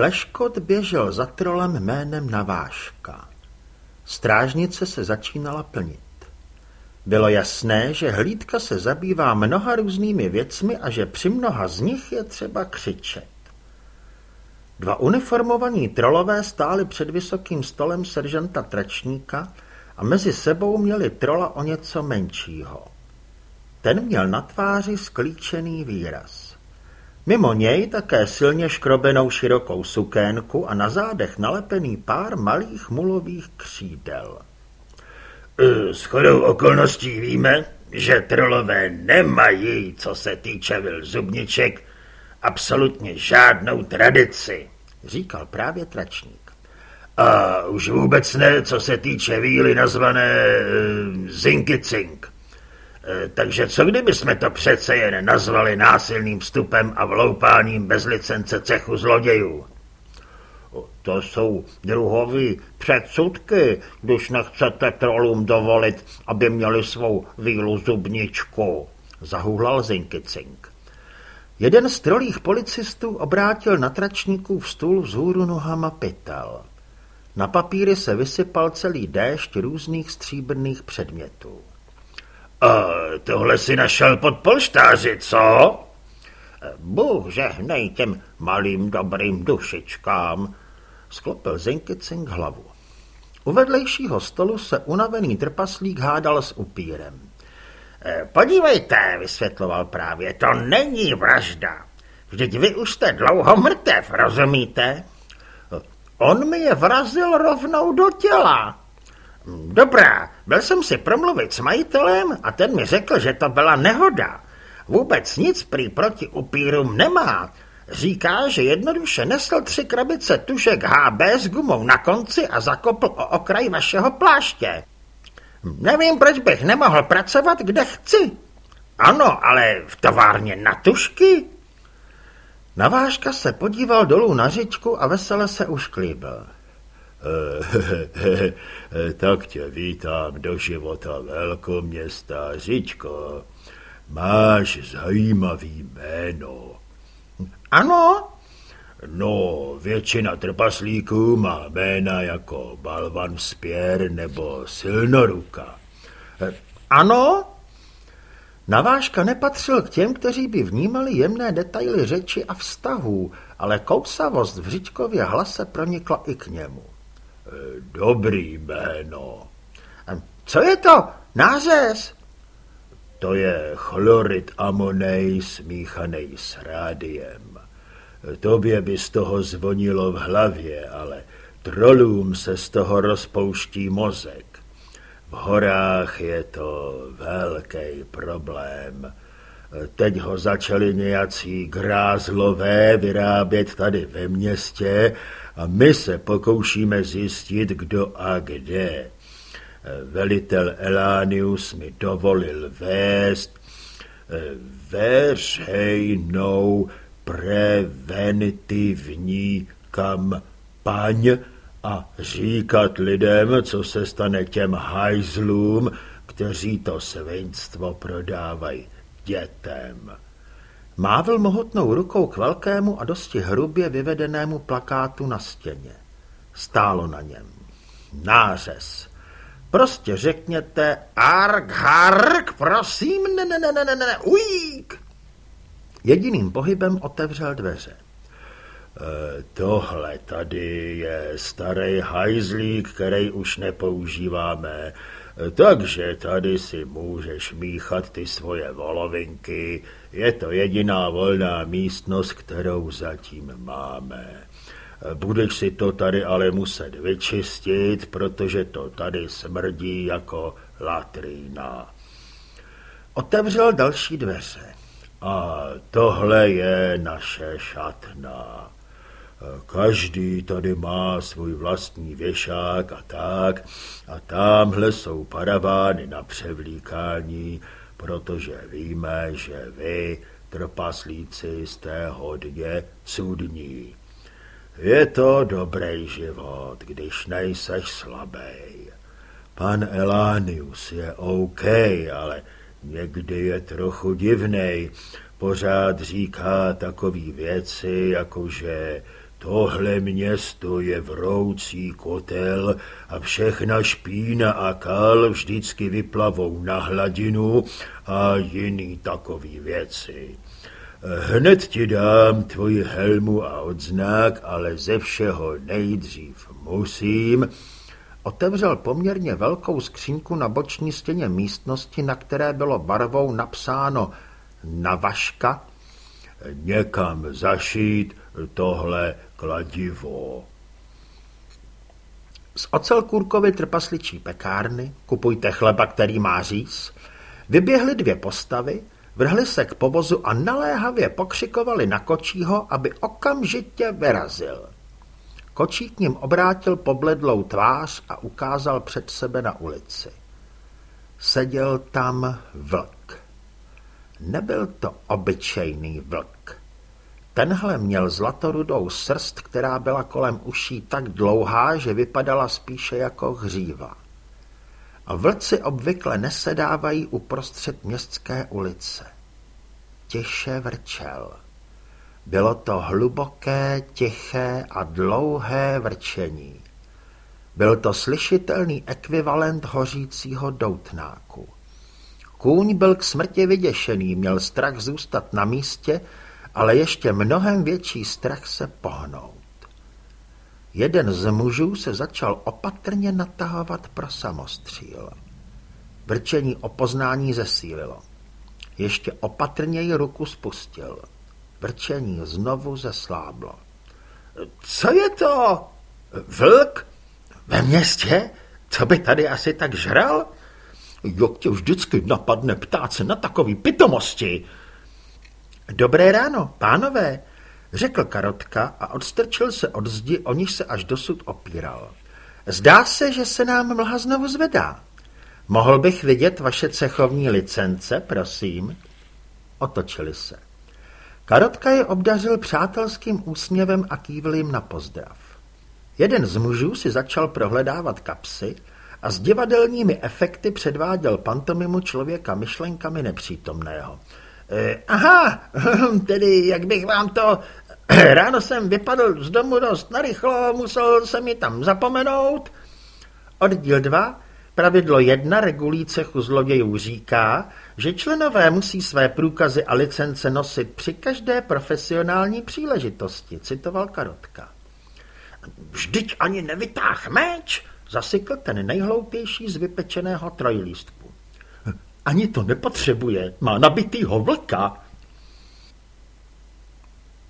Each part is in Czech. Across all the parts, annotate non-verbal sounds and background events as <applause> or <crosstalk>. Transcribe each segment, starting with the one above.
Pleškot běžel za trolem jménem Naváška. Strážnice se začínala plnit. Bylo jasné, že hlídka se zabývá mnoha různými věcmi a že při mnoha z nich je třeba křičet. Dva uniformovaní trolové stáli před vysokým stolem seržanta Tračníka a mezi sebou měli trola o něco menšího. Ten měl na tváři sklíčený výraz. Mimo něj také silně škrobenou širokou sukénku a na zádech nalepený pár malých mulových křídel. E, s chodou okolností víme, že trolové nemají, co se týče zubniček, absolutně žádnou tradici, říkal právě tračník. A už vůbec ne, co se týče víly nazvané uh, zinkicink. E, takže co kdyby jsme to přece jen nazvali násilným vstupem a vloupáním bez licence cechu zlodějů? To jsou druhový předsudky, když nechcete trolům dovolit, aby měli svou vílu zubničku, zahuhlal Zinkicink. Jeden z trolých policistů obrátil na tračníkův stůl vzhůru nohama pytel. Na papíry se vysypal celý déšť různých stříbrných předmětů. A tohle si našel pod polštáři, co? Bůh žehnej těm malým dobrým dušičkám, sklopil Zinkicink hlavu. U vedlejšího stolu se unavený trpaslík hádal s upírem. E, podívejte, vysvětloval právě, to není vražda. Vždyť vy už jste dlouho mrtev, rozumíte? On mi je vrazil rovnou do těla. Dobrá, byl jsem si promluvit s majitelem a ten mi řekl, že to byla nehoda. Vůbec nic prý proti upírům nemá. Říká, že jednoduše nesl tři krabice tušek HB s gumou na konci a zakopl o okraj vašeho pláště. Nevím, proč bych nemohl pracovat, kde chci. Ano, ale v továrně na tušky? Navážka se podíval dolů na řičku a vesele se ušklíbil. <laughs> tak tě vítám do života velkoměsta, Řičko. Máš zajímavý jméno. Ano? No, většina trpaslíků má jména jako Balvan Spěr nebo Silnoruka. Ano? Navážka nepatřil k těm, kteří by vnímali jemné detaily řeči a vztahů, ale kousavost v Řičkově hlase pronikla i k němu. Dobrý jméno. Co je to? Nářez? To je chlorid amonej smíchaný s rádiem. Tobě by z toho zvonilo v hlavě, ale trolům se z toho rozpouští mozek. V horách je to velký problém. Teď ho začali nějací grázlové vyrábět tady ve městě a my se pokoušíme zjistit, kdo a kde. Velitel Elánius mi dovolil vést veřejnou preventivní kampaň a říkat lidem, co se stane těm hajzlům, kteří to svinstvo prodávají dětem. Mávl mohutnou rukou k velkému a dosti hrubě vyvedenému plakátu na stěně. Stálo na něm. Nářez. Prostě řekněte ark, hark, prosím, ne, ne, ne, ne, ne, ne, ujík. Jediným pohybem otevřel dveře. E, tohle tady je starý hajzlík, který už nepoužíváme, takže tady si můžeš míchat ty svoje volovinky. Je to jediná volná místnost, kterou zatím máme. Budeš si to tady ale muset vyčistit, protože to tady smrdí jako latrína. Otevřel další dveře. A tohle je naše šatna. Každý tady má svůj vlastní věšák a tak. A tamhle jsou paravány na převlíkání, protože víme, že vy, trpaslíci, jste hodně cudní. Je to dobrý život, když nejseš slabý. Pan Elánius je OK, ale Někdy je trochu divnej, pořád říká takové věci, jako že Tohle město je vroucí kotel a všechna špína a kal vždycky vyplavou na hladinu a jiný takový věci. Hned ti dám tvoji helmu a odznak, ale ze všeho nejdřív musím. Otevřel poměrně velkou skřínku na boční stěně místnosti, na které bylo barvou napsáno Navaška. Někam zašít tohle kladivo. Z ocelkůrkovy trpasličí pekárny, kupujte chleba, který má říz, vyběhly dvě postavy, vrhli se k povozu a naléhavě pokřikovali na kočího, aby okamžitě vyrazil. Kočí k ním obrátil pobledlou tvář a ukázal před sebe na ulici. Seděl tam vlk. Nebyl to obyčejný vlk. Tenhle měl zlatorudou srst, která byla kolem uší tak dlouhá, že vypadala spíše jako hříva. Vlci obvykle nesedávají uprostřed městské ulice. Tiše vrčel. Bylo to hluboké, tiché a dlouhé vrčení. Byl to slyšitelný ekvivalent hořícího doutnáku. Kůň byl k smrti vyděšený, měl strach zůstat na místě, ale ještě mnohem větší strach se pohnout. Jeden z mužů se začal opatrně natahovat pro samostříl. Vrčení o poznání zesílilo. Ještě opatrněji ruku spustil. Vrčení znovu zesláblo. Co je to? Vlk? Ve městě? Co by tady asi tak žral? Jak tě vždycky napadne ptát se na takový pitomosti? Dobré ráno, pánové, řekl Karotka a odstrčil se od zdi, o níž se až dosud opíral. Zdá se, že se nám mlha znovu zvedá. Mohl bych vidět vaše cechovní licence, prosím? Otočili se. Karotka je obdařil přátelským úsměvem a kývl jim na pozdrav. Jeden z mužů si začal prohledávat kapsy a s divadelními efekty předváděl pantomimu člověka myšlenkami nepřítomného. E, aha, tedy jak bych vám to... Ráno jsem vypadl z domu dost narychlo, musel se mi tam zapomenout. Oddíl 2, pravidlo 1 regulí cechu zlodějů říká, že členové musí své průkazy a licence nosit při každé profesionální příležitosti, citoval Karotka. Vždyť ani nevytáh meč, zasykl ten nejhloupější z vypečeného trojlístku. Ani to nepotřebuje, má nabitýho vlka.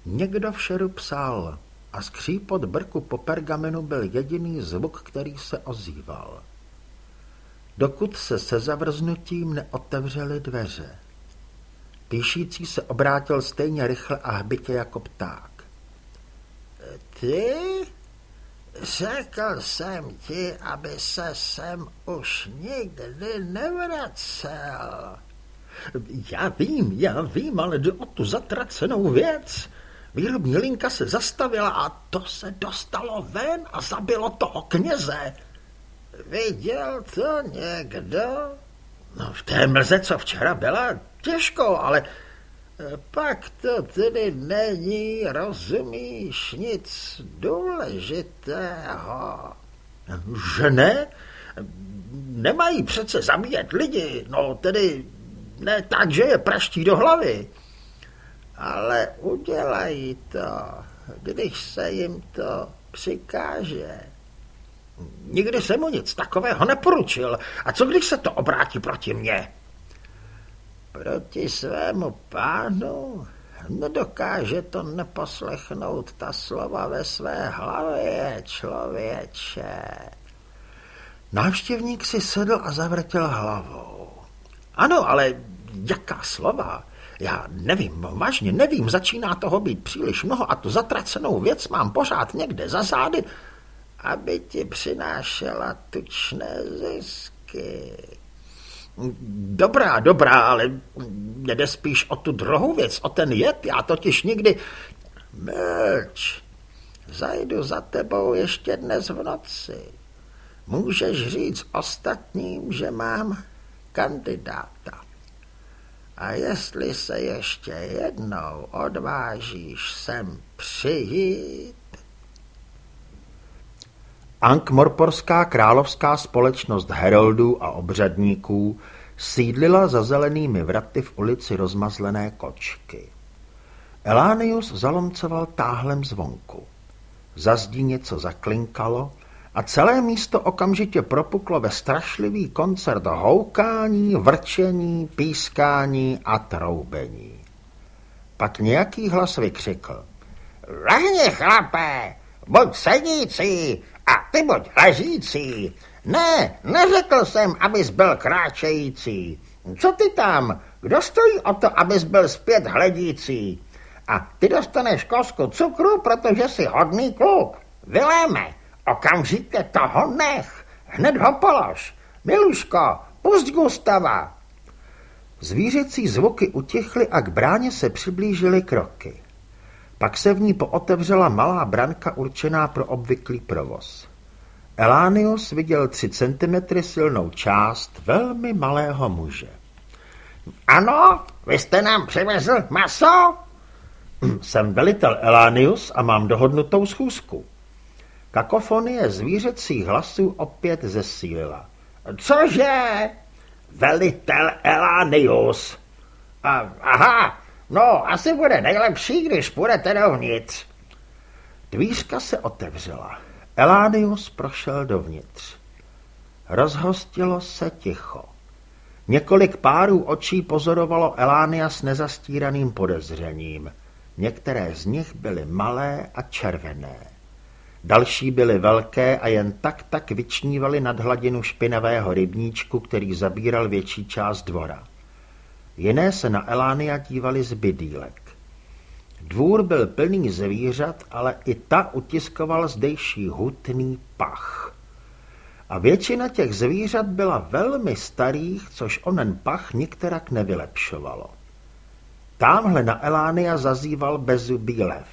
Někdo v šeru psal a skřípot brku po pergamenu byl jediný zvuk, který se ozýval. Dokud se se zavrznutím neotevřely dveře. Píšící se obrátil stejně rychle a hbitě jako pták. Ty? Řekl jsem ti, aby se sem už nikdy nevracel. Já vím, já vím, ale jde o tu zatracenou věc. Výrobní linka se zastavila a to se dostalo ven a zabilo toho kněze. Viděl to někdo? No v té mlze, co včera byla, těžko, ale pak to tedy není, rozumíš, nic důležitého. Že ne? Nemají přece zabíjet lidi, no tedy ne tak, že je praští do hlavy. Ale udělají to, když se jim to přikáže. Nikdy jsem mu nic takového neporučil. A co když se to obrátí proti mně? Proti svému pánu nedokáže to neposlechnout ta slova ve své hlavě, člověče. Návštěvník si sedl a zavrtěl hlavou. Ano, ale jaká slova? Já nevím, vážně nevím, začíná toho být příliš mnoho a tu zatracenou věc mám pořád někde za zády, aby ti přinášela tučné zisky. Dobrá, dobrá, ale jde spíš o tu druhou věc, o ten jed. Já totiž nikdy... Mlč, zajdu za tebou ještě dnes v noci. Můžeš říct ostatním, že mám kandidáta. A jestli se ještě jednou odvážíš sem přijít, Ankh-Morporská královská společnost heroldů a obřadníků sídlila za zelenými vraty v ulici rozmazlené kočky. Elánius zalomcoval táhlem zvonku. Za zdí něco zaklinkalo a celé místo okamžitě propuklo ve strašlivý koncert houkání, vrčení, pískání a troubení. Pak nějaký hlas vykřikl. Lehni, chlape, buď sedící a ty buď ležící. Ne, neřekl jsem, abys byl kráčející. Co ty tam? Kdo stojí o to, abys byl zpět hledící? A ty dostaneš kosku cukru, protože jsi hodný kluk. Vyléme, okamžitě toho nech. Hned ho polož. Miluško, pust Gustava. Zvířecí zvuky utichly a k bráně se přiblížily kroky. Pak se v ní pootevřela malá branka určená pro obvyklý provoz. Elánius viděl tři centimetry silnou část velmi malého muže. Ano, vy jste nám přivezl maso? Jsem velitel Elánius a mám dohodnutou schůzku. Kakofonie zvířecích hlasů opět zesílila. Cože? Velitel Elánius. Aha, no, asi bude nejlepší, když půjdete dovnitř. Dvířka se otevřela. Elánius prošel dovnitř. Rozhostilo se ticho. Několik párů očí pozorovalo Elánia s nezastíraným podezřením. Některé z nich byly malé a červené. Další byly velké a jen tak tak vyčnívaly nad hladinu špinavého rybníčku, který zabíral větší část dvora. Jiné se na Elánia dívali z bydýlek. Dvůr byl plný zvířat, ale i ta utiskoval zdejší hutný pach. A většina těch zvířat byla velmi starých, což onen pach nikterak nevylepšovalo. Támhle na Elánia zazýval bezubý lev.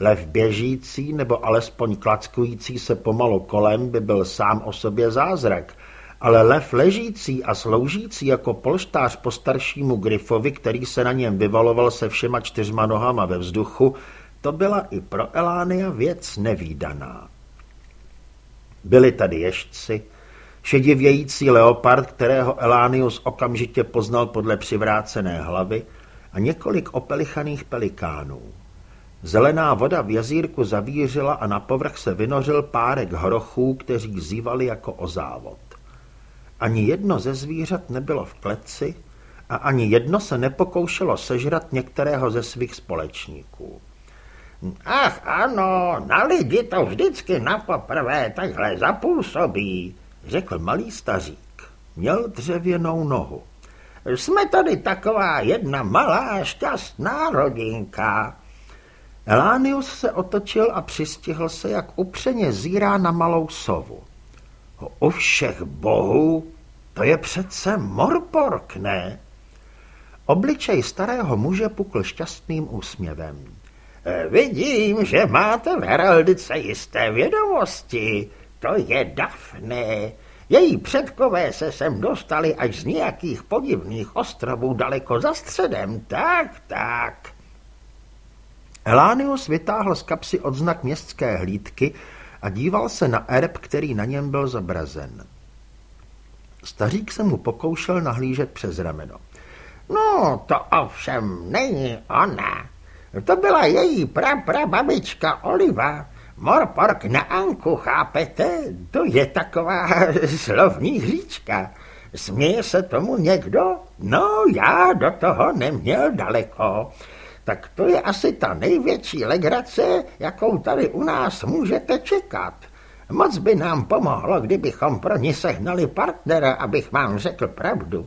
Lev běžící nebo alespoň klackující se pomalu kolem by byl sám o sobě zázrak, ale lev ležící a sloužící jako polštář po staršímu Grifovi, který se na něm vyvaloval se všema čtyřma nohama ve vzduchu, to byla i pro Elánia věc nevýdaná. Byli tady ježci, šedivějící leopard, kterého Elánius okamžitě poznal podle přivrácené hlavy, a několik opelichaných pelikánů. Zelená voda v jazírku zavířila a na povrch se vynořil párek hrochů, kteří zývali jako o závod. Ani jedno ze zvířat nebylo v kleci a ani jedno se nepokoušelo sežrat některého ze svých společníků. Ach ano, na lidi to vždycky na poprvé takhle zapůsobí, řekl malý stařík. Měl dřevěnou nohu. Jsme tady taková jedna malá šťastná rodinka. Elánius se otočil a přistihl se, jak upřeně zírá na malou sovu. U všech bohů, to je přece Morpork, ne? Obličej starého muže pukl šťastným úsměvem. E, vidím, že máte v heraldice jisté vědomosti. To je Dafne. Její předkové se sem dostali až z nějakých podivných ostrovů daleko za středem. Tak, tak. Elánius vytáhl z kapsy odznak městské hlídky a díval se na erb, který na něm byl zobrazen. Stařík se mu pokoušel nahlížet přes rameno. No, to ovšem není ona. To byla její praprababička Oliva. Morpork na Anku, chápete? To je taková <laughs> slovní hříčka. Směje se tomu někdo? No, já do toho neměl daleko. Tak to je asi ta největší legrace, jakou tady u nás můžete čekat. Moc by nám pomohlo, kdybychom pro ní sehnali partnera, abych vám řekl pravdu.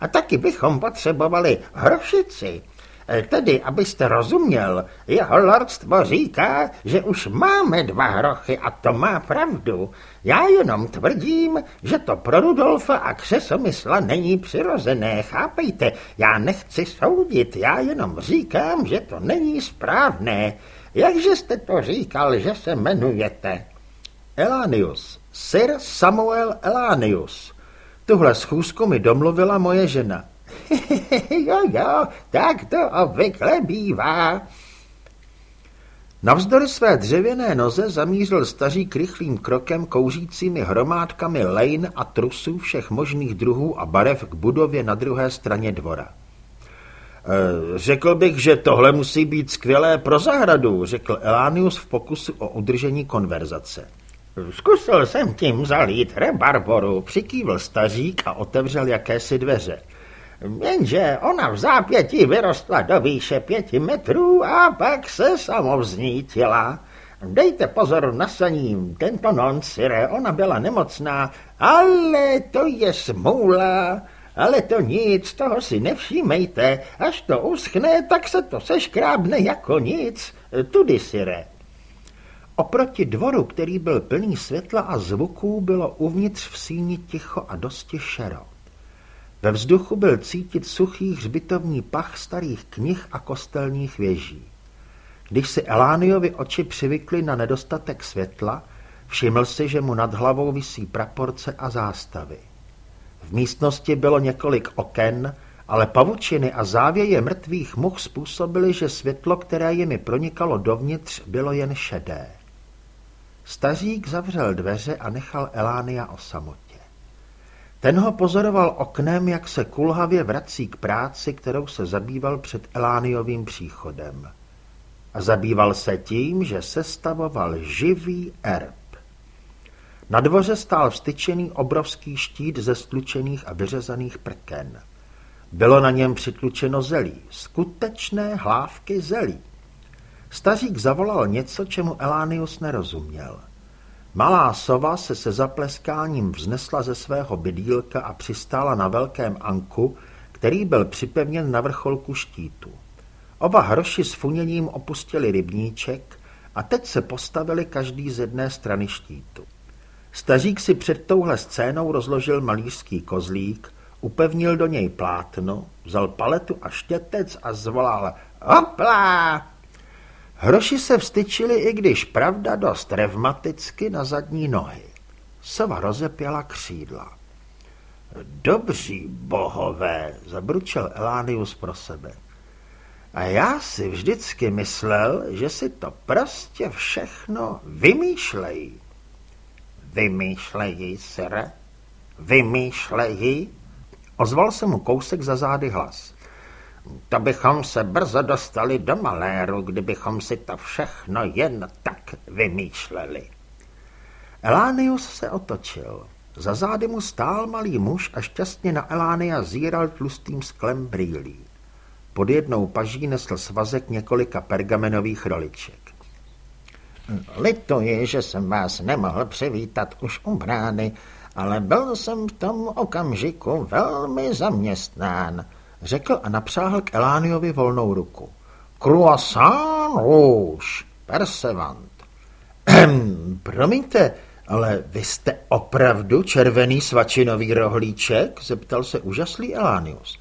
A taky bychom potřebovali hrošici. E, tedy, abyste rozuměl, jeho lordstvo říká, že už máme dva hrochy a to má pravdu. Já jenom tvrdím, že to pro Rudolfa a křesomysla není přirozené, chápejte, já nechci soudit, já jenom říkám, že to není správné. Jakže jste to říkal, že se jmenujete? Elánius, Sir Samuel Elánius. Tuhle schůzku mi domluvila moje žena. <laughs> jo, jo, tak to obvykle bývá. Navzdory své dřevěné noze zamířil stařík rychlým krokem kouřícími hromádkami lejn a trusů všech možných druhů a barev k budově na druhé straně dvora. E, řekl bych, že tohle musí být skvělé pro zahradu, řekl Elánius v pokusu o udržení konverzace. Zkusil jsem tím zalít rebarboru, přikývl stařík a otevřel jakési dveře. Jenže ona v zápětí vyrostla do výše pěti metrů a pak se samovznítila. Dejte pozor na saním, tento non sire, ona byla nemocná, ale to je smůla, ale to nic, toho si nevšímejte, až to uschne, tak se to seškrábne jako nic, tudy sire. Oproti dvoru, který byl plný světla a zvuků, bylo uvnitř v síni ticho a dosti šero. Ve vzduchu byl cítit suchý hřbitovní pach starých knih a kostelních věží. Když si Elániovi oči přivykly na nedostatek světla, všiml si, že mu nad hlavou visí praporce a zástavy. V místnosti bylo několik oken, ale pavučiny a závěje mrtvých much způsobily, že světlo, které jimi pronikalo dovnitř, bylo jen šedé. Stařík zavřel dveře a nechal Elánia o samotě. Ten ho pozoroval oknem, jak se kulhavě vrací k práci, kterou se zabýval před Elániovým příchodem. A zabýval se tím, že sestavoval živý erb. Na dvoře stál vstyčený obrovský štít ze stlučených a vyřezaných prken. Bylo na něm přitlučeno zelí, skutečné hlávky zelí. Stařík zavolal něco, čemu Elánius nerozuměl. Malá sova se se zapleskáním vznesla ze svého bydílka a přistála na velkém anku, který byl připevněn na vrcholku štítu. Oba hroši s funěním opustili rybníček a teď se postavili každý z jedné strany štítu. Stařík si před touhle scénou rozložil malířský kozlík, upevnil do něj plátno, vzal paletu a štětec a zvolal Hopla! Hroši se vstyčili, i když pravda dost revmaticky na zadní nohy. Sova rozepěla křídla. Dobří bohové, zabručel Elánius pro sebe. A já si vždycky myslel, že si to prostě všechno vymýšlejí. Vymýšlejí, sire? Vymýšlejí? Ozval se mu kousek za zády hlas. To bychom se brzo dostali do maléru, kdybychom si to všechno jen tak vymýšleli. Elánius se otočil. Za zády mu stál malý muž a šťastně na Elánia zíral tlustým sklem brýlí. Pod jednou paží nesl svazek několika pergamenových roliček. Lituji, že jsem vás nemohl přivítat už u brány, ale byl jsem v tom okamžiku velmi zaměstnán – řekl a napřáhl k Elániovi volnou ruku. Croissant rouge, Persevant. Promiňte, ale vy jste opravdu červený svačinový rohlíček? zeptal se úžaslý Elánius.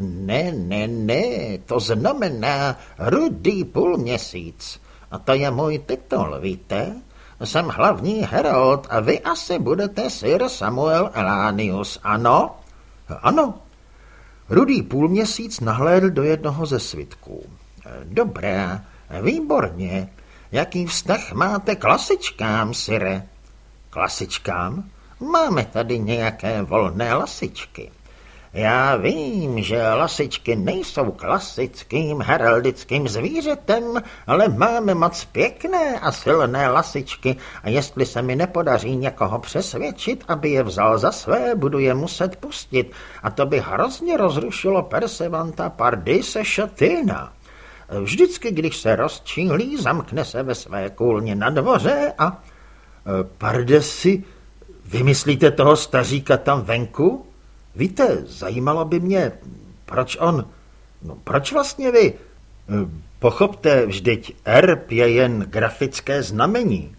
Ne, ne, ne, to znamená rudý půlměsíc. A to je můj titul, víte? Jsem hlavní herold a vy asi budete Sir Samuel Elánius, ano? Ano, Rudý půlměsíc nahlédl do jednoho ze svitků. Dobré, výborně. Jaký vztah máte klasičkám, Sire? Klasičkám? Máme tady nějaké volné lasičky. Já vím, že lasičky nejsou klasickým heraldickým zvířetem, ale máme moc pěkné a silné lasičky a jestli se mi nepodaří někoho přesvědčit, aby je vzal za své, budu je muset pustit a to by hrozně rozrušilo Persevanta Pardise Šatyna. Vždycky, když se rozčílí, zamkne se ve své kůlně na dvoře a... E, Pardesi, vymyslíte toho staříka tam venku? Víte, zajímalo by mě, proč on, no proč vlastně vy, pochopte, vždyť erb je jen grafické znamení.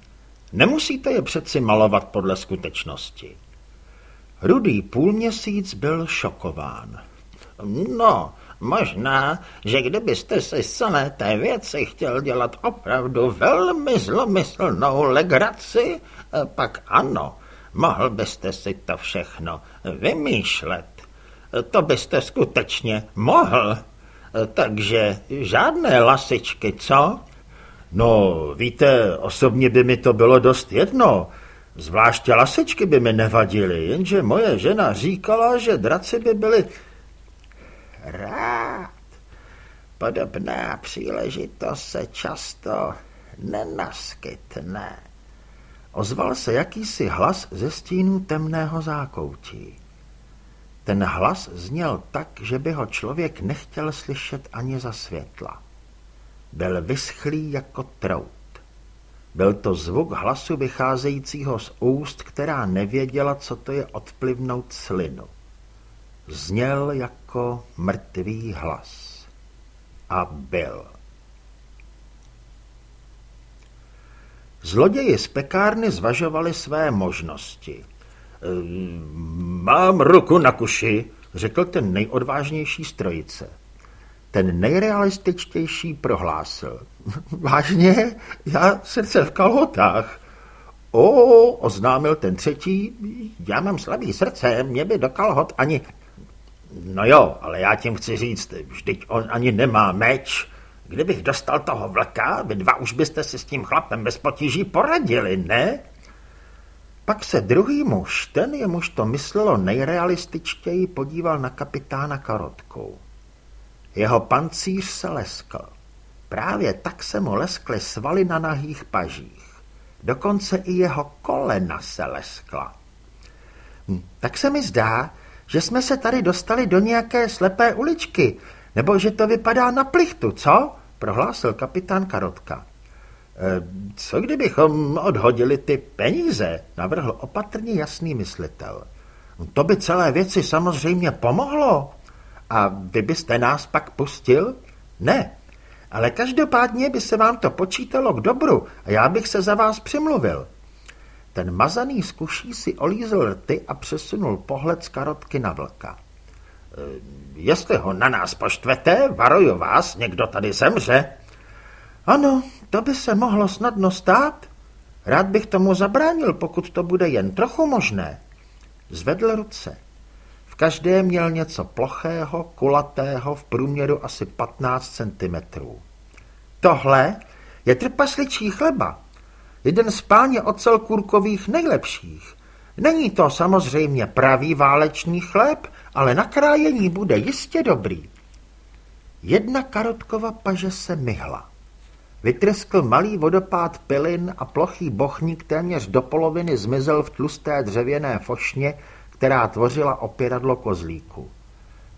Nemusíte je přeci malovat podle skutečnosti. Rudý půlměsíc byl šokován. No, možná, že kdybyste si z celé té věci chtěl dělat opravdu velmi zlomyslnou legraci, pak ano, Mohl byste si to všechno vymýšlet. To byste skutečně mohl. Takže žádné lasičky, co? No, víte, osobně by mi to bylo dost jedno. Zvláště lasečky by mi nevadily, jenže moje žena říkala, že draci by byly... Rád. Podobná příležitost se často nenaskytne. Ozval se jakýsi hlas ze stínu temného zákoutí. Ten hlas zněl tak, že by ho člověk nechtěl slyšet ani za světla. Byl vyschlý jako trout. Byl to zvuk hlasu vycházejícího z úst, která nevěděla, co to je odplivnout slinu. Zněl jako mrtvý hlas. A byl. Zloději z pekárny zvažovali své možnosti. Ehm, mám ruku na kuši, řekl ten nejodvážnější strojice. Ten nejrealističtější prohlásil. <laughs> Vážně? Já srdce v kalhotách. O, oznámil ten třetí, já mám slabý srdce, mě by do kalhot ani... No jo, ale já tím chci říct, vždyť on ani nemá meč. Kdybych dostal toho vlka, vy dva už byste si s tím chlapem bez potíží poradili, ne? Pak se druhý muž, ten jemuž to myslelo nejrealističtěji, podíval na kapitána Karotkou. Jeho pancíř se leskl. Právě tak se mu leskly svaly na nahých pažích. Dokonce i jeho kolena se leskla. Hm, tak se mi zdá, že jsme se tady dostali do nějaké slepé uličky, nebo že to vypadá na plichtu, co? Prohlásil kapitán Karotka. E, co kdybychom odhodili ty peníze, navrhl opatrně jasný myslitel. To by celé věci samozřejmě pomohlo. A vy byste nás pak pustil? Ne, ale každopádně by se vám to počítalo k dobru a já bych se za vás přimluvil. Ten mazaný zkuší si olízl rty a přesunul pohled z karotky na vlka. Jestli ho na nás poštvete, varuju vás, někdo tady zemře. Ano, to by se mohlo snadno stát. Rád bych tomu zabránil, pokud to bude jen trochu možné. Zvedl ruce každé měl něco plochého, kulatého, v průměru asi 15 cm. Tohle je trpasličí chleba. Jeden z páně ocel kurkových nejlepších. Není to samozřejmě pravý válečný chléb, ale na krájení bude jistě dobrý. Jedna karotkova paže se myhla. Vytreskl malý vodopád pilin a plochý bochník téměř do poloviny zmizel v tlusté dřevěné fošně, která tvořila opěradlo kozlíku.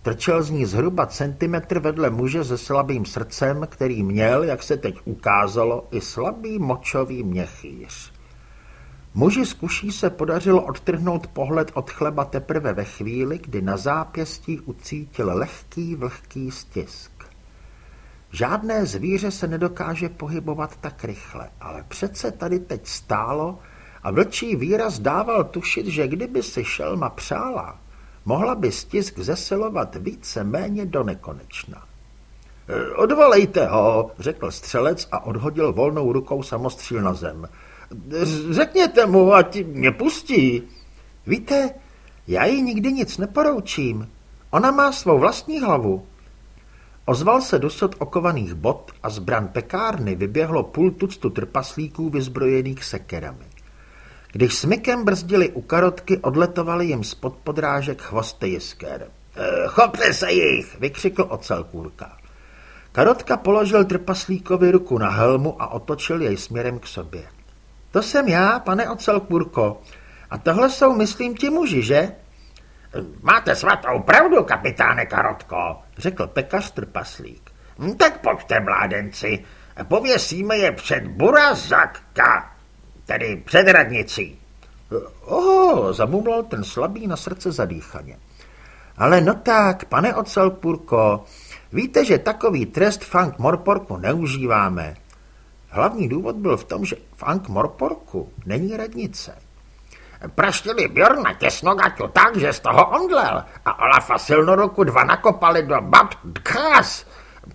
Trčel z ní zhruba centimetr vedle muže se slabým srdcem, který měl, jak se teď ukázalo, i slabý močový měchýř. Muži z kuší se podařilo odtrhnout pohled od chleba teprve ve chvíli, kdy na zápěstí ucítil lehký vlhký stisk. Žádné zvíře se nedokáže pohybovat tak rychle, ale přece tady teď stálo a vlčí výraz dával tušit, že kdyby si šelma přála, mohla by stisk zesilovat více méně do nekonečna. E, odvolejte ho, řekl střelec a odhodil volnou rukou samostříl na zem. Řekněte mu, ať mě pustí. Víte, já jí nikdy nic neporoučím. Ona má svou vlastní hlavu. Ozval se dosud okovaných bot a zbran pekárny vyběhlo půl tuctu trpaslíků vyzbrojených sekerami. Když smykem brzdili u karotky, odletovali jim spod podrážek chvosty jisker. E, chopte se jich, vykřikl ocelkůrka. Karotka položil trpaslíkovi ruku na helmu a otočil jej směrem k sobě. To jsem já, pane ocelkůrko. A tohle jsou, myslím, ti muži, že? Máte svatou pravdu, kapitáne Karotko, řekl pekař trpaslík. Hm, tak pojďte, mládenci, pověsíme je před Burazakka tedy před radnicí. Oho, zamumlal ten slabý na srdce zadýchaně. Ale no tak, pane Ocelpurko, víte, že takový trest v Morporku neužíváme. Hlavní důvod byl v tom, že v Morporku není radnice. Praštili Bjorna těsnogaťu tak, že z toho omdlel a Olafa Silnoruku dva nakopali do bab dkás,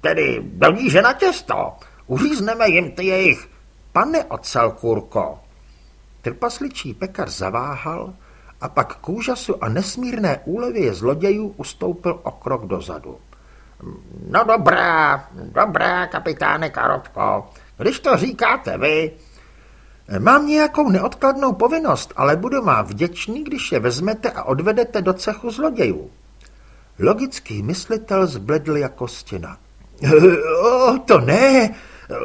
tedy do níže na těsto. Uřízneme jim ty jejich Pane ocelkurko, trpasličí pekař zaváhal a pak k úžasu a nesmírné úlevě zlodějů ustoupil o krok dozadu. No dobrá, dobrá, kapitáne Karotko, Když to říkáte vy... Mám nějakou neodkladnou povinnost, ale budu vám vděčný, když je vezmete a odvedete do cechu zlodějů. Logický myslitel zbledl jako stěna. <laughs> O, to ne,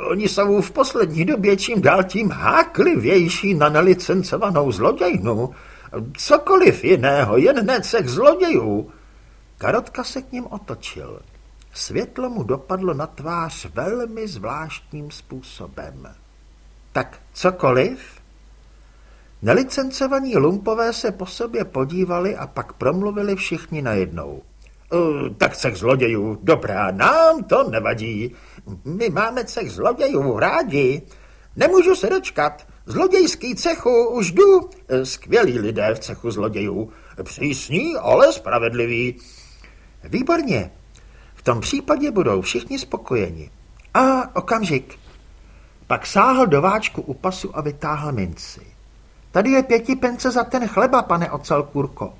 oni jsou v poslední době čím dál tím háklivější na nelicencovanou zlodějnu. Cokoliv jiného, jen ne cech zlodějů. Karotka se k ním otočil. Světlo mu dopadlo na tvář velmi zvláštním způsobem. Tak cokoliv? Nelicencovaní lumpové se po sobě podívali a pak promluvili všichni najednou. Uh, tak cech zlodějů, dobrá, nám to nevadí. My máme cech zlodějů rádi. Nemůžu se dočkat. Zlodějský cechu už jdu. Skvělí lidé v cechu zlodějů. Přísní, ale spravedliví. Výborně. Tom případě budou všichni spokojeni. A okamžik. Pak sáhl do váčku u pasu a vytáhl minci. Tady je pěti pence za ten chleba, pane ocelkurko.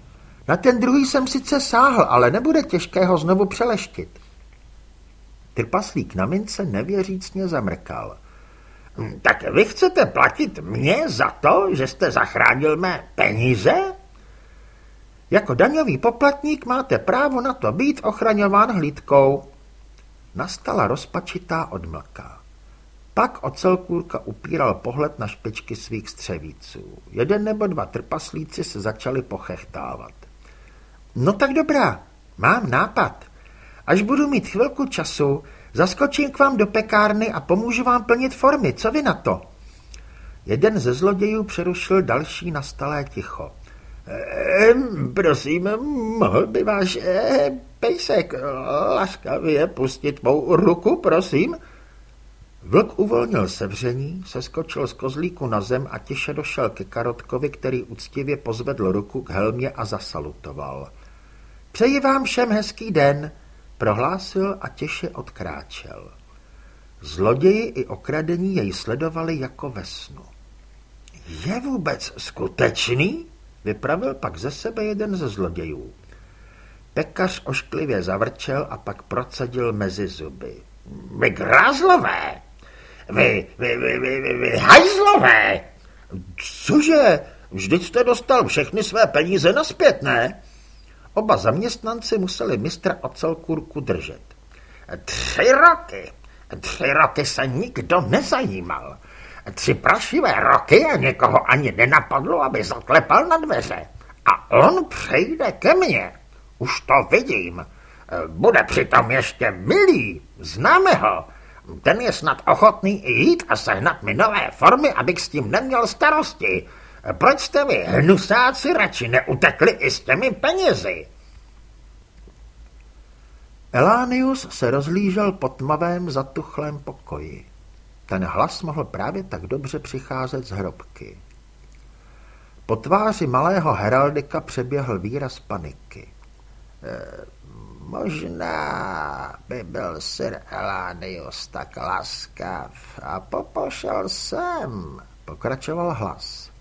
Na ten druhý jsem sice sáhl, ale nebude těžké ho znovu přeleštit. Trpaslík na mince nevěřícně zamrkal. Hm, tak vy chcete platit mě za to, že jste zachránil mé peníze? Jako daňový poplatník máte právo na to být ochraňován hlídkou. Nastala rozpačitá odmlka. Pak ocelkůrka upíral pohled na špičky svých střevíců. Jeden nebo dva trpaslíci se začali pochechtávat. No tak dobrá, mám nápad. Až budu mít chvilku času, zaskočím k vám do pekárny a pomůžu vám plnit formy. Co vy na to? Jeden ze zlodějů přerušil další nastalé ticho. Prosím, mohl by váš eh, pejsek laskavě pustit mou ruku, prosím? Vlk uvolnil sevření, seskočil z kozlíku na zem a tiše došel ke Karotkovi, který úctivě pozvedl ruku k helmě a zasalutoval. Přeji vám všem hezký den, prohlásil a těše odkráčel. Zloději i okradení jej sledovali jako ve snu. Je vůbec skutečný? Vypravil pak ze sebe jeden ze zlodějů. Pekař ošklivě zavrčel a pak procedil mezi zuby. Vy grázlové! Vy, vy, vy, vy, vy, vy hajzlové! Cože? Vždyť jste dostal všechny své peníze naspět, ne? Oba zaměstnanci museli mistra ocelkurku držet. Tři roky. Tři roky se nikdo nezajímal. Tři prašivé roky a někoho ani nenapadlo, aby zaklepal na dveře. A on přejde ke mně. Už to vidím. Bude přitom ještě milý. Známe ho. Ten je snad ochotný jít a sehnat mi nové formy, abych s tím neměl starosti. Proč jste vy, hnusáci, radši neutekli i s těmi penězi? Elánius se rozlížel po tmavém zatuchlém pokoji. Ten hlas mohl právě tak dobře přicházet z hrobky. Po tváři malého heraldika přeběhl výraz paniky. E, možná by byl sir Elánius tak laskav a popošel sem, pokračoval hlas.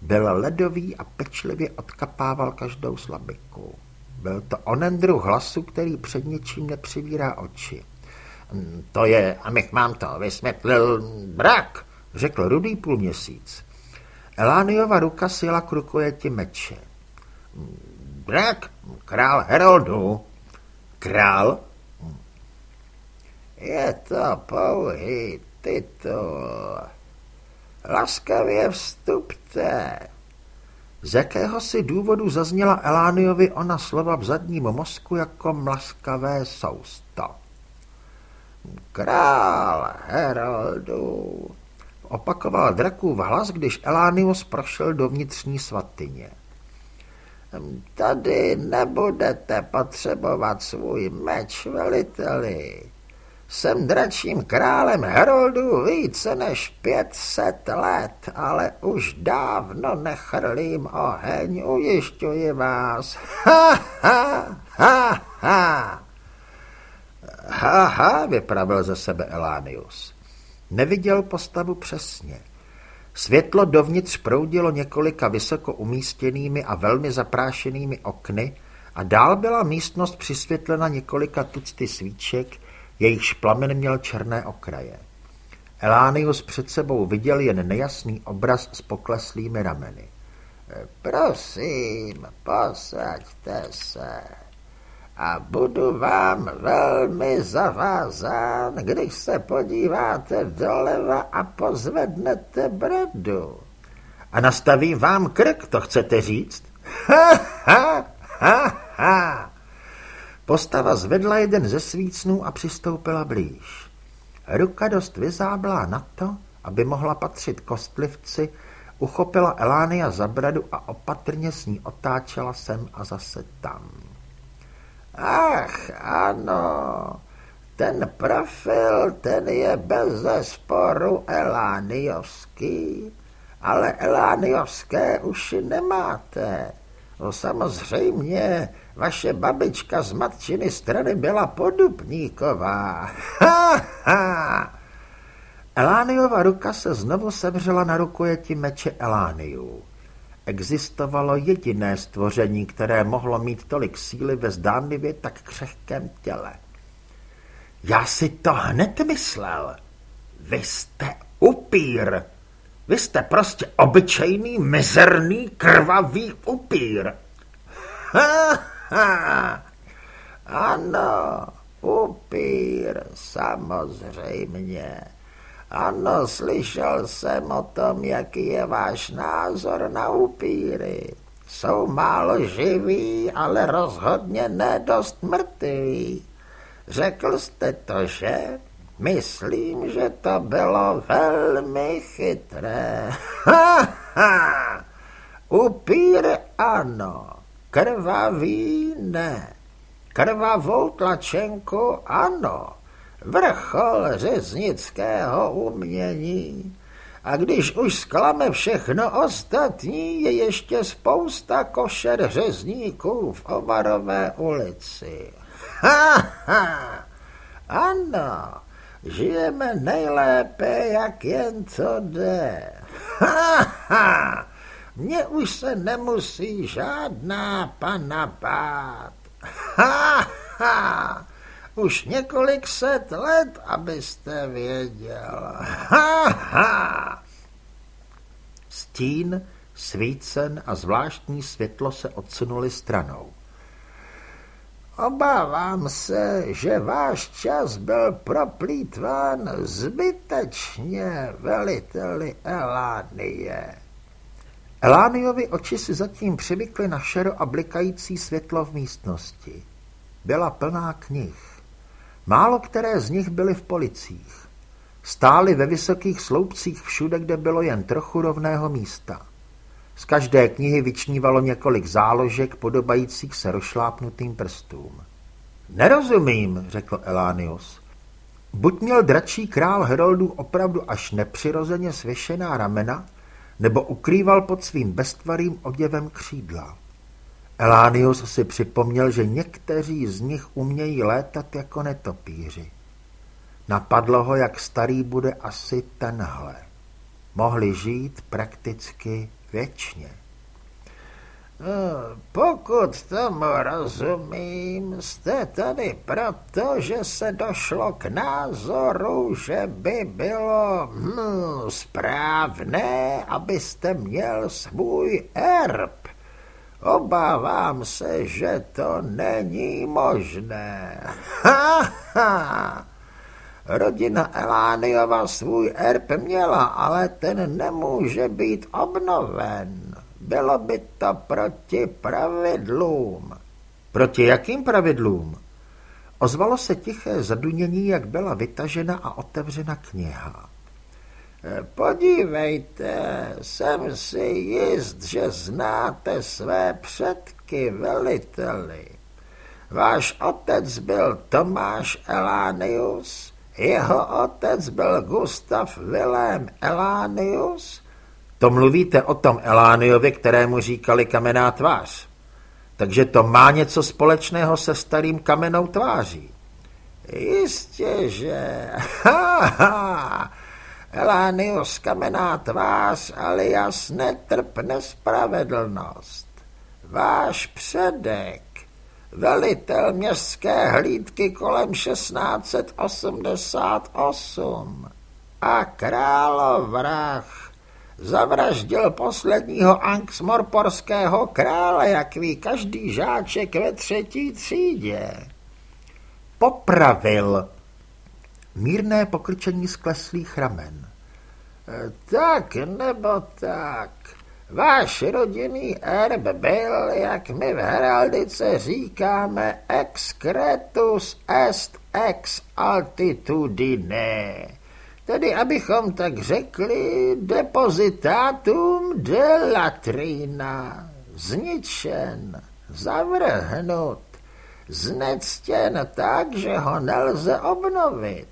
Byl ledový a pečlivě odkapával každou slabiku. Byl to onen druh hlasu, který před něčím nepřivírá oči. To je, abych mám to vysvětlil, brak, řekl rudý půlměsíc. Elániova ruka sjela k rukojeti meče. Brak, král Heroldu. Král? Je to pouhý titul. Laskavě vstupte. Z jakéhosi důvodu zazněla Elániovi ona slova v zadním mozku jako mlaskavé sousto. Král Heroldu, opakoval Drakův hlas, když Elánius prošel do vnitřní svatyně. Tady nebudete potřebovat svůj meč, veliteli. Jsem dračím králem Heroldu více než pětset let, ale už dávno nechrlím oheň, ujišťuji vás. <laughs> Ha, ha, ha, ha. Ha, ha, vypravil ze sebe Elánius. Neviděl postavu přesně. Světlo dovnitř proudilo několika vysoko umístěnými a velmi zaprášenými okny a dál byla místnost přisvětlena několika tucty svíček, jejichž plamen měl černé okraje. Elánius před sebou viděl jen nejasný obraz s pokleslými rameny. Prosím, posaďte se a budu vám velmi zavázán, když se podíváte doleva a pozvednete bradu. A nastavím vám krk, to chcete říct? Ha, ha, ha, ha. Postava zvedla jeden ze svícnů a přistoupila blíž. Ruka dost vyzáblá na to, aby mohla patřit kostlivci, uchopila Elánia za bradu a opatrně s ní otáčela sem a zase tam. Ach, ano, ten profil, ten je bez zesporu elániovský, ale elániovské uši nemáte. No samozřejmě, vaše babička z matčiny strany byla podupníková. Ha, ha! Elániova ruka se znovu sevřela na rukojeti meče Elániu. Existovalo jediné stvoření, které mohlo mít tolik síly ve zdánlivě tak křehkém těle. Já si to hned myslel. Vy jste upír. Vy jste prostě obyčejný, mizerný, krvavý upír. Ha, ha. Ano, upír, samozřejmě. Ano, slyšel jsem o tom, jaký je váš názor na upíry. Jsou málo živí, ale rozhodně ne dost mrtví. Řekl jste to, že? Myslím, že to bylo velmi chytré. <laughs> Ha, ha! Upír ano, krvavý ne. Krvavou tlačenku ano vrchol řeznického umění. A když už sklame všechno ostatní, je ještě spousta košer řezníků v Ovarové ulici. Ha, ha! Ano, žijeme nejlépe, jak jen to jde. Ha, ha! Mně už se nemusí žádná pana bát. Ha, ha! Už několik set let, abyste věděl. Ha, ha! Stín, svícen a zvláštní světlo se odsunuli stranou. Obávám se, že váš čas byl proplýtván zbytečně veliteli Elánie. Elániovi oči si zatím přivykly na šero a blikající světlo v místnosti. Byla plná knih. Málo které z nich byly v policích. Stály ve vysokých sloupcích všude, kde bylo jen trochu rovného místa. Z každé knihy vyčnívalo několik záložek podobajících se rozšlápnutým prstům. Nerozumím, řekl Elánius. Buď měl dračí král Heroldů opravdu až nepřirozeně svěšená ramena, nebo ukrýval pod svým bestvarým oděvem křídla. Elánius si připomněl, že někteří z nich umějí létat jako netopíři. Napadlo ho, jak starý bude asi tenhle. Mohli žít prakticky věčně. No, pokud tomu rozumím, jste tady proto, že se došlo k názoru, že by bylo hm, správné, abyste měl svůj erb. Obávám se, že to není možné. Ha, ha! Rodina Elániova svůj erb měla, ale ten nemůže být obnoven. Bylo by to proti pravidlům. Proti jakým pravidlům? Ozvalo se tiché zadunění, jak byla vytažena a otevřena kniha. Podívejte, jsem si jist, že znáte své předky, veliteli. Váš otec byl Tomáš Elánius, jeho otec byl Gustav Vilém Elánius. To mluvíte o tom Elániovi, kterému říkali kamená tvář. Takže to má něco společného se starým kamenou tváří. Jistě, že. <laughs> Ha, ha. Elánius kamená tvář alias netrp nespravedlnost. Váš předek, velitel městské hlídky kolem 1688. a královrach. Zavraždil posledního anksmorporského krále, jak ví každý žáček ve třetí třídě. Popravil. Mírné pokryčení skleslých ramen. Tak nebo tak. Váš rodinný erb byl, jak my v heraldice říkáme, excretus est ex altitudine. Tedy, abychom tak řekli, depozitatum de latrina. Zničen, zavrhnut, znectěn tak, že ho nelze obnovit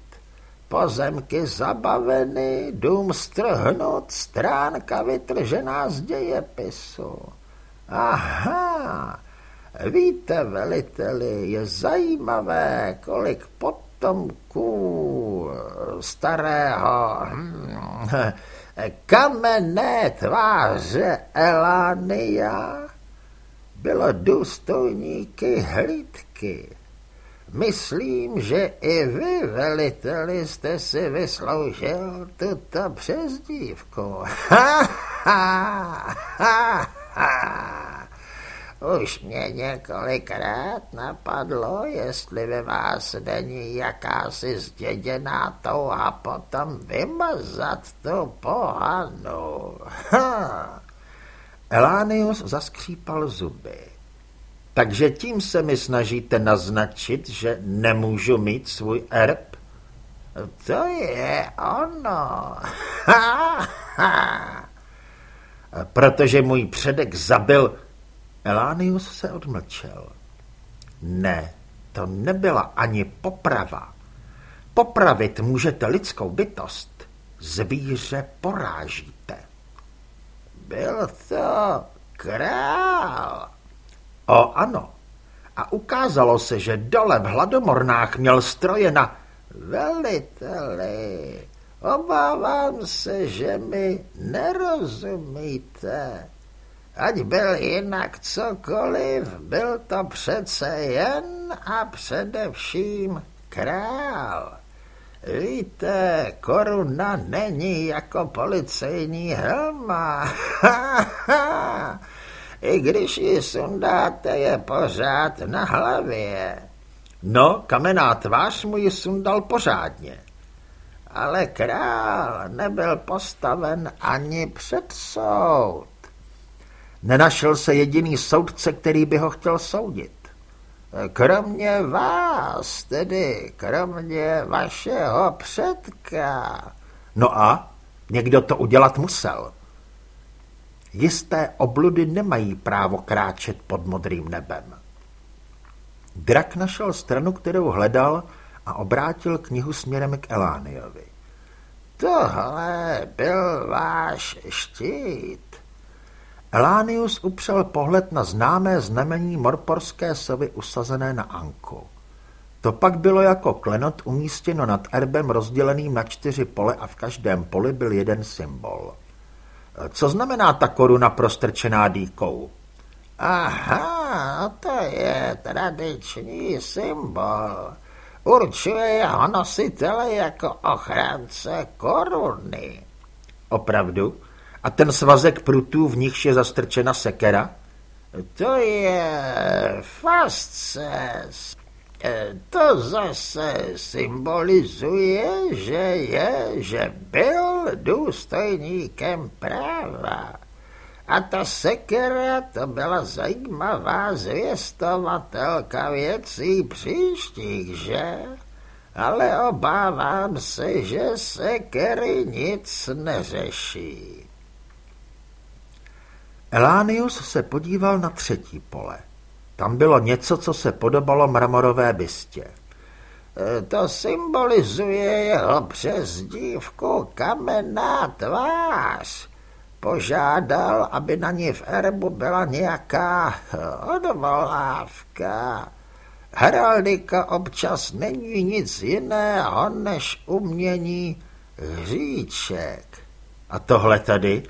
pozemky zabaveny, dům strhnut, stránka vytržená z dějepisu. Aha, víte, veliteli, je zajímavé, kolik potomků starého hm, kamenné tváře Elánia bylo důstojníky hlídky. Myslím, že i vy, veliteli, jste si vysloužil tuto přezdívku. Ha, ha, ha, ha. Už mě několikrát napadlo, jestli ve vás není jakási zděděná touha potom vymazat tu pohanu. Ha. Elánius zaskřípal zuby. Takže tím se mi snažíte naznačit, že nemůžu mít svůj erb? To je ono. Ha, <laughs> ha. Protože můj předek zabil... Elánius se odmlčel. Ne, to nebyla ani poprava. Popravit můžete lidskou bytost. Zvíře porážíte. Byl to král. O ano. A ukázalo se, že dole v hladomornách měl stroje na... Veliteli, obávám se, že mi nerozumíte. Ať byl jinak cokoliv, byl to přece jen a především král. Víte, koruna není jako policejní helma. <laughs> Ha, ha i když ji sundáte, je pořád na hlavě. No, kamená tvář mu ji sundal pořádně. Ale král nebyl postaven ani před soud. Nenašel se jediný soudce, který by ho chtěl soudit. Kromě vás, tedy kromě vašeho předka. No a? Někdo to udělat musel. Jisté obludy nemají právo kráčet pod modrým nebem. Drak našel stranu, kterou hledal a obrátil knihu směrem k Elániovi. Tohle byl váš štít. Elánius upřel pohled na známé znamení morporské sovy usazené na Anku. To pak bylo jako klenot umístěno nad erbem rozděleným na čtyři pole a v každém poli byl jeden symbol. Co znamená ta koruna prostrčená dýkou? Aha, to je tradiční symbol. Určuje jeho nositele jako ochránce koruny. Opravdu? A ten svazek prutů, v nichž je zastrčena sekera? To je fasces. E, to zase symbolizuje, že je, že byl důstojníkem práva. A ta sekera to byla zajímavá zvěstovatelka věcí příštích, že? Ale obávám se, že sekery nic neřeší. Elánius se podíval na třetí pole. Tam bylo něco, co se podobalo mramorové bystě. E, to symbolizuje jeho přezdívku kamenná tvář. Požádal, aby na ní v erbu byla nějaká odvolávka. Heraldika občas není nic jiného než umění hříček. A tohle tady,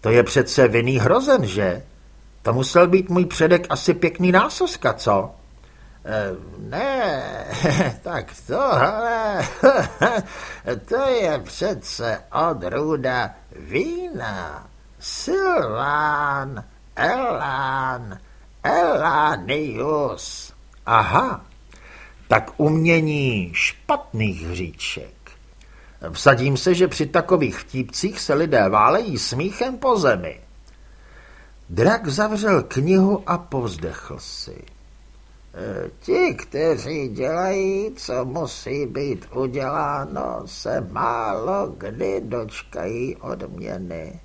to je přece vinný hrozen, že? To musel být můj předek asi pěkný násoska, co? Ne, <laughs> tak tohle, <laughs> to je přece odrůda vína. Silván, Elán, Elánius. Aha, tak umění špatných hříček. Vsadím se, že při takových vtípcích se lidé válejí smíchem po zemi. Drak zavřel knihu a povzdechl si. E, ti, kteří dělají, co musí být uděláno, se málo kdy dočkají odměny.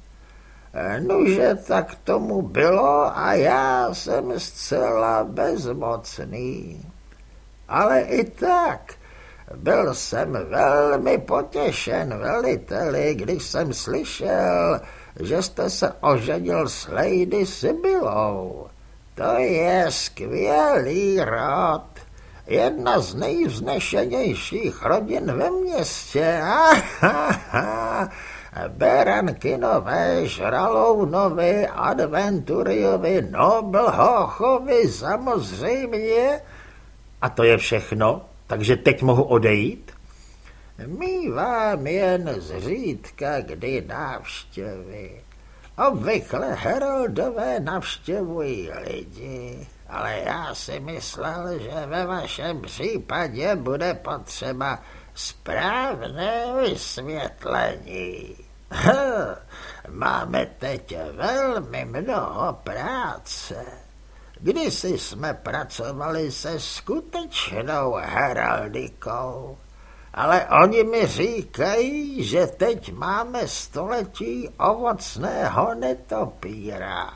E, nuže tak tomu bylo a já jsem zcela bezmocný. Ale i tak byl jsem velmi potěšen, veliteli, když jsem slyšel, že jste se oženil s Lady Sibylou. To je skvělý rod. Jedna z nejvznešenějších rodin ve městě. Berankinové, Žralounovi, Adventuriovi, Nobelhochovi samozřejmě. A to je všechno? Takže teď mohu odejít? Mívám jen zřídka kdy návštěvy. Obvykle heroldové navštěvují lidi, ale já si myslel, že ve vašem případě bude potřeba správné vysvětlení. Máme teď velmi mnoho práce. Kdysi jsme pracovali se skutečnou heraldikou, ale oni mi říkají, že teď máme století ovocného netopíra.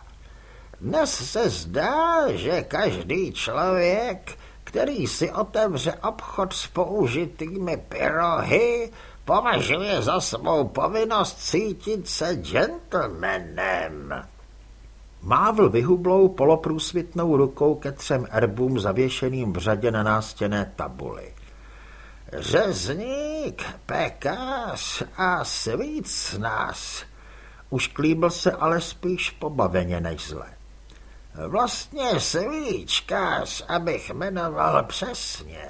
Dnes se zdá, že každý člověk, který si otevře obchod s použitými pyrohy, považuje za svou povinnost cítit se gentlemanem. Mávl vyhublou poloprůsvitnou rukou ke třem erbům zavěšeným v řadě na nástěné tabuli. Řezník, pekař a svícnář. Už klíbil se ale spíš pobaveně než zle. Vlastně svíčkář, abych jmenoval přesně.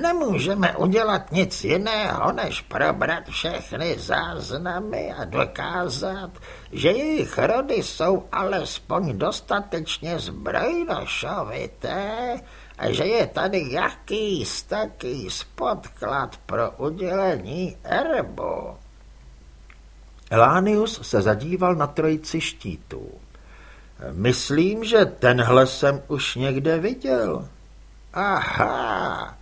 Nemůžeme udělat nic jiného, než probrat všechny záznamy a dokázat, že jejich rody jsou alespoň dostatečně zbrojnošovité že je tady jaký taký podklad pro udělení erbu. Elánius se zadíval na trojici štítů. Myslím, že tenhle jsem už někde viděl. Aha,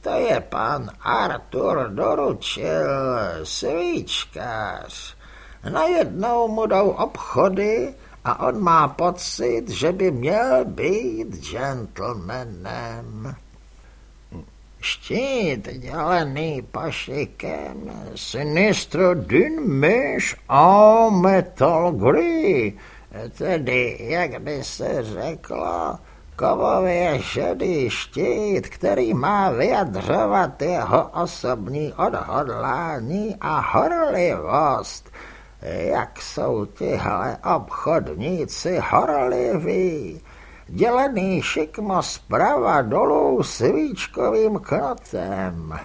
to je pan Artur doručil, svíčkář. Najednou mu jdou obchody a on má pocit, že by měl být gentlemanem. Štít dělený pašikem, sinistro dyn myš a metal gry, tedy, jak by se řeklo, kovově šedý štít, který má vyjadřovat jeho osobní odhodlání a horlivost, jak jsou tihle obchodníci horliví, dělený šikmo zprava dolů svíčkovým knotem.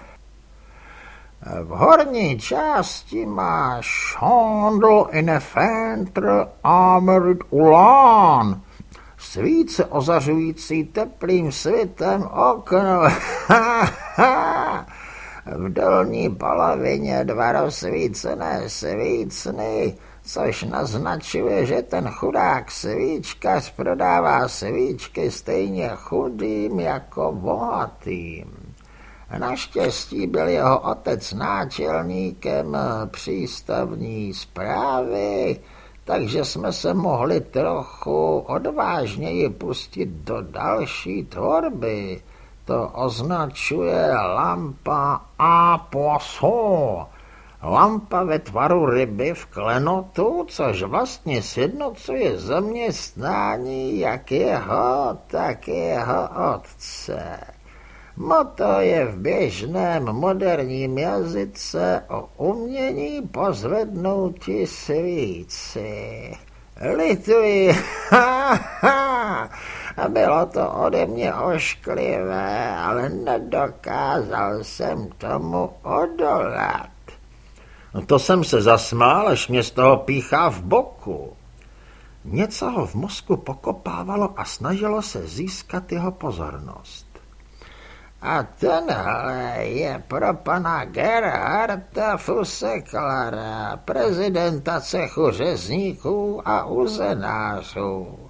V horní části má Chandle in a Fentre Armored Ulan, svíce ozařující teplým světem okno. <laughs> v dolní polovině dva rozsvícené svícny, což naznačuje, že ten chudák svíčkař prodává svíčky stejně chudým jako bohatým. Naštěstí byl jeho otec náčelníkem přístavní zprávy, takže jsme se mohli trochu odvážněji pustit do další tvorby. To označuje lampa a poisson. Lampa ve tvaru ryby v klenotu, což vlastně sjednocuje zaměstnání jak jeho, tak jeho otce. Moto je v běžném moderním jazyce o umění pozvednouti svíci. Lituji, <laughs> ha, ha, ha. Bylo to ode mě ošklivé, ale nedokázal jsem tomu odolat. No to jsem se zasmál, až mě z toho píchá v boku. Něco ho v mozku pokopávalo a snažilo se získat jeho pozornost. A tenhle je pro pana Gerharda Fuseklara, prezidenta cechu řezníků a uzenářů.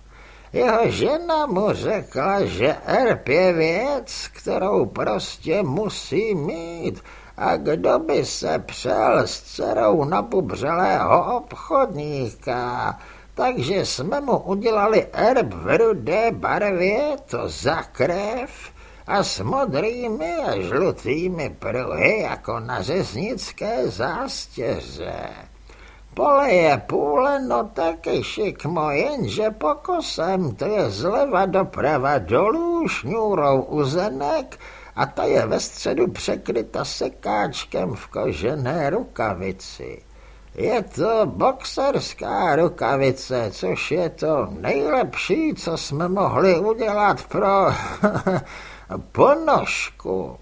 Jeho žena mu řekla, že erb je věc, kterou prostě musí mít, a kdo by se přel s dcerou nabubřelého obchodníka, takže jsme mu udělali erb v rudé barvě, to za krev, a s modrými a žlutými pruhy jako na řeznické zástěře. Pole je půle, no taky šikmo, jenže pokosem, to je zleva doprava dolů, šňůrou uzenek a ta je ve středu překryta sekáčkem v kožené rukavici. Je to boxerská rukavice, což je to nejlepší, co jsme mohli udělat pro <laughs> ponožku.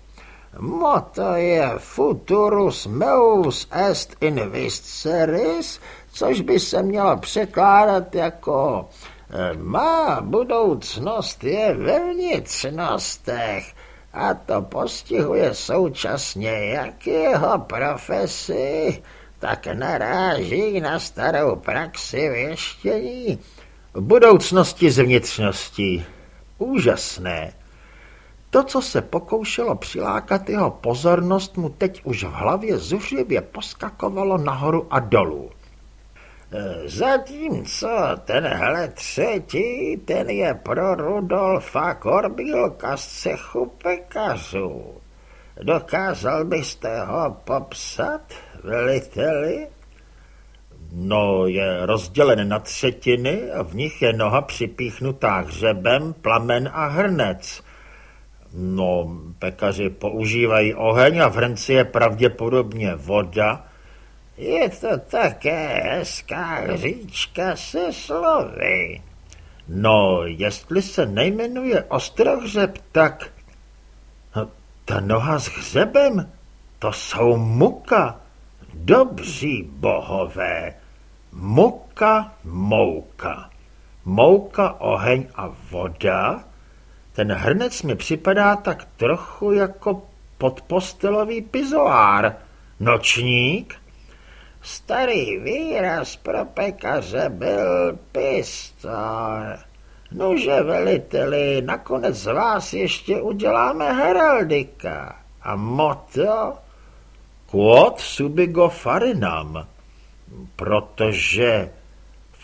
Moto je Futurus meus est in visceris, což by se mělo překládat jako má budoucnost je ve vnitřnostech a to postihuje současně jak jeho profesi, tak naráží na starou praxi věštění budoucnosti z vnitřností. Úžasné. To, co se pokoušelo přilákat jeho pozornost, mu teď už v hlavě zuřivě poskakovalo nahoru a dolů. Zatímco tenhle třetí, ten je pro Rudolfa Korbílka z cechu pekařů. Dokázal byste ho popsat, veliteli? No, je rozdělen na třetiny a v nich je noha připíchnutá hřebem, plamen a hrnec. No, pekaři používají oheň a v hrnci je pravděpodobně voda. Je to také hezká říčka se slovy. No, jestli se nejmenuje Ostrohřeb, tak... Ta noha s hřebem, to jsou muka. Dobří bohové. Muka, mouka. Mouka, oheň a voda ten hrnec mi připadá tak trochu jako podpostelový pizoár. Nočník? Starý výraz pro pekaře byl pistor. Nože veliteli, nakonec z vás ještě uděláme heraldika. A moto? Quod subigo farinam, protože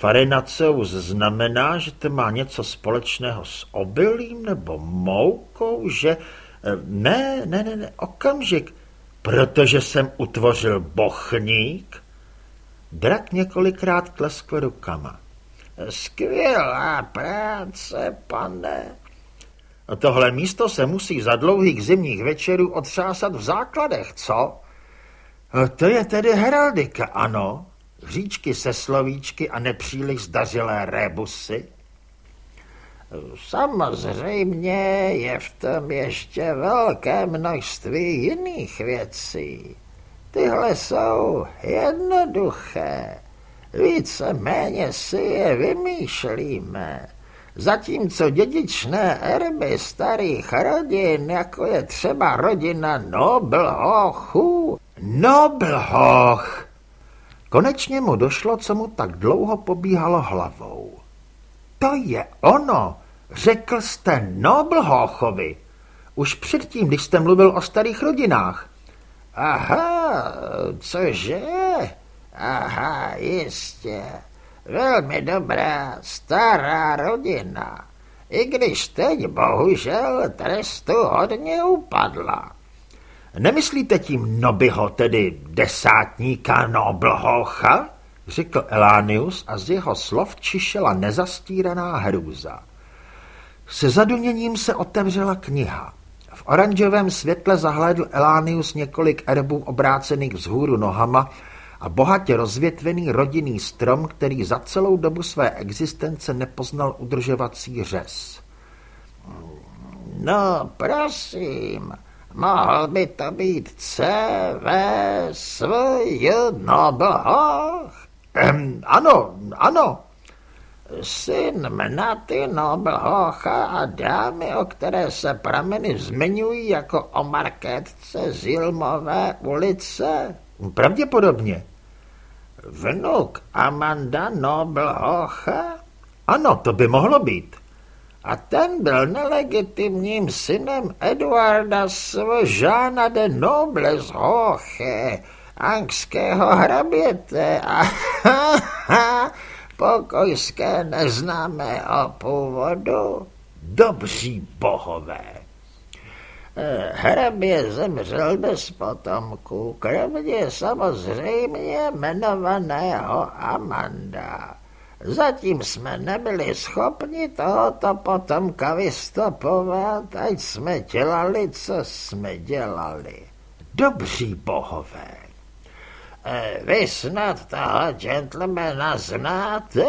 Farinaceus znamená, že to má něco společného s obilím nebo moukou, že... Eh, ne, ne, ne, ne, okamžik, protože jsem utvořil bochník. Drak několikrát kleskl rukama. Skvělá práce, pane. Tohle místo se musí za dlouhých zimních večerů otřásat v základech, co? To je tedy heraldika, ano, hříčky se slovíčky a nepříliš zdařilé rébusy? Samozřejmě je v tom ještě velké množství jiných věcí. Tyhle jsou jednoduché. Více méně si je vymýšlíme. Zatímco dědičné erby starých rodin, jako je třeba rodina Noblhochů, Noblhoch, Konečně mu došlo, co mu tak dlouho pobíhalo hlavou. To je ono, řekl jste Noblhochovi. Už předtím, když jste mluvil o starých rodinách. Aha, cože? Aha, jistě. Velmi dobrá stará rodina. I když teď bohužel trestu hodně upadla. Nemyslíte tím Nobyho, tedy desátníka Noblhocha? řekl Elánius a z jeho slov čišela nezastíraná hrůza. Se zaduněním se otevřela kniha. V oranžovém světle zahlédl Elánius několik erbů obrácených vzhůru nohama a bohatě rozvětvený rodinný strom, který za celou dobu své existence nepoznal udržovací řez. No, prosím, mohl by to být CVSJ Noblhoch? Um, ano, ano. Syn Mnaty Noblhocha a dámy, o které se prameny zmiňují jako o marketce Zilmové ulice? Pravděpodobně. Vnuk Amanda Noblhocha? Ano, to by mohlo být. A ten byl nelegitimním synem Eduarda Žána de Nobles Hoche, angského hraběte a <laughs> pokojské neznámého původu. Dobří bohové. Eh, hrabě zemřel bez potomků, kromě samozřejmě jmenovaného Amanda. Zatím jsme nebyli schopni tohoto potomka vystopovat, ať jsme dělali, co jsme dělali. Dobří bohové. E, vy snad toho gentlemana znáte?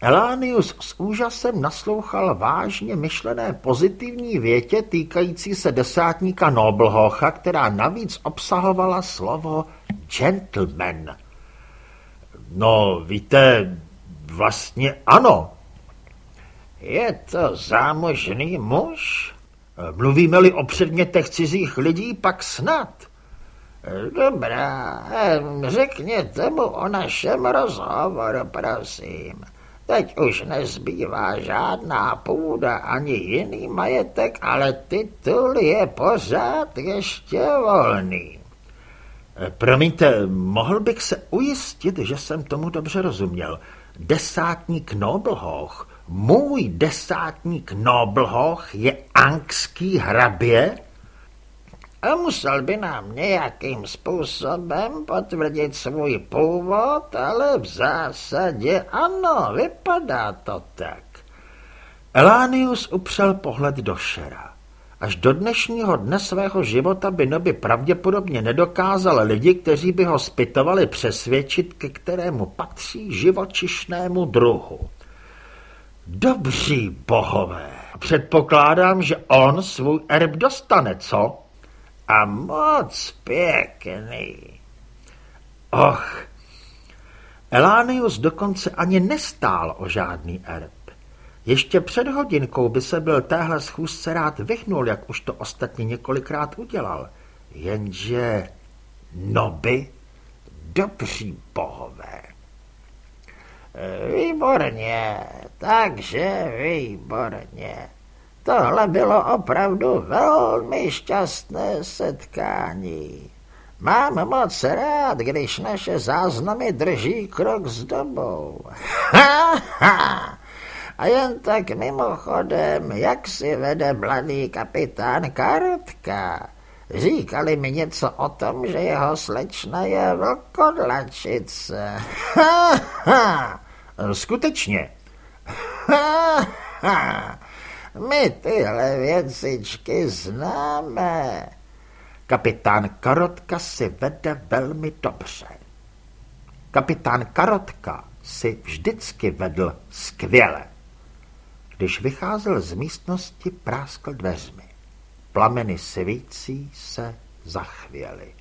Elánius s úžasem naslouchal vážně myšlené pozitivní větě týkající se desátníka Noblhocha, která navíc obsahovala slovo gentleman. No, víte, Vlastně ano. Je to zámožný muž? Mluvíme-li o předmětech cizích lidí, pak snad. Dobrá, řekněte mu o našem rozhovoru, prosím. Teď už nezbývá žádná půda ani jiný majetek, ale titul je pořád ještě volný. Promiňte, mohl bych se ujistit, že jsem tomu dobře rozuměl desátník Noblhoch, můj desátník Noblhoch je angský hrabě? A musel by nám nějakým způsobem potvrdit svůj původ, ale v zásadě ano, vypadá to tak. Elánius upřel pohled do šera. Až do dnešního dne svého života by Noby pravděpodobně nedokázal lidi, kteří by ho spytovali přesvědčit, ke kterému patří živočišnému druhu. Dobří bohové, předpokládám, že on svůj erb dostane, co? A moc pěkný. Och, Elánius dokonce ani nestál o žádný erb. Ještě před hodinkou by se byl téhle schůzce rád vyhnul, jak už to ostatně několikrát udělal. Jenže noby, dobří bohové. Výborně, takže výborně. Tohle bylo opravdu velmi šťastné setkání. Mám moc rád, když naše záznamy drží krok s dobou. <laughs> Ha, ha. A jen tak mimochodem, jak si vede mladý kapitán Karotka? Říkali mi něco o tom, že jeho slečna je vlkodlačice. Ha, ha. Skutečně. Ha, ha. My tyhle věcičky známe. Kapitán Karotka si vede velmi dobře. Kapitán Karotka si vždycky vedl skvěle. Když vycházel z místnosti, práskl dveřmi. Plameny svící se zachvěly.